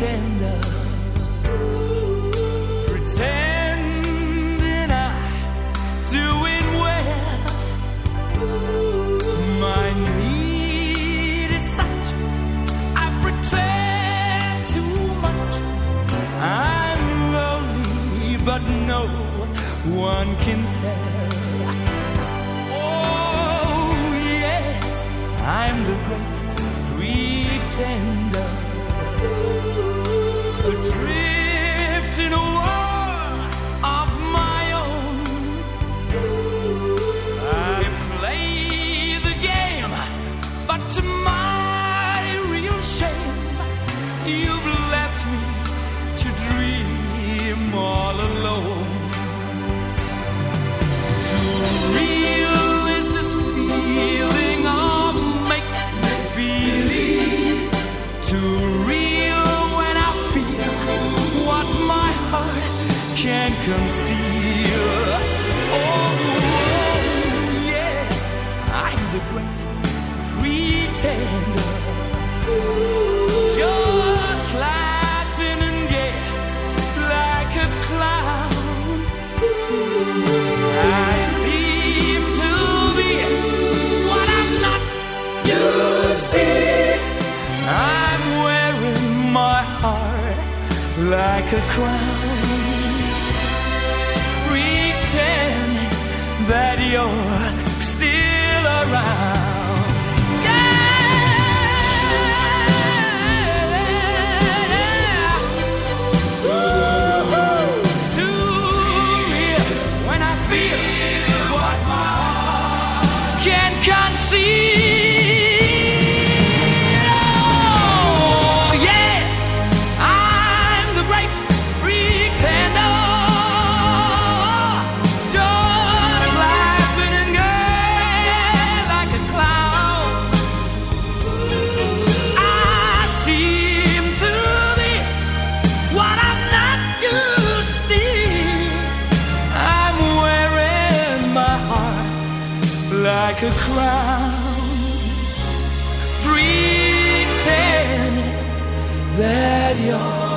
pretender. Pretending I'm doing well. My need is such, I pretend too much. I'm lonely, but no one can tell. Oh, yes, I'm the great pretender. Adrift in a world of my own. I play the game, but to my real shame, you've left me to dream all alone. Can conceal. Oh, yes, I'm the great pretender. Just laughing and gay like a clown. I seem to be what I'm not. You see, I'm wearing my heart like a crown, can conceive. Like a crown, that you're.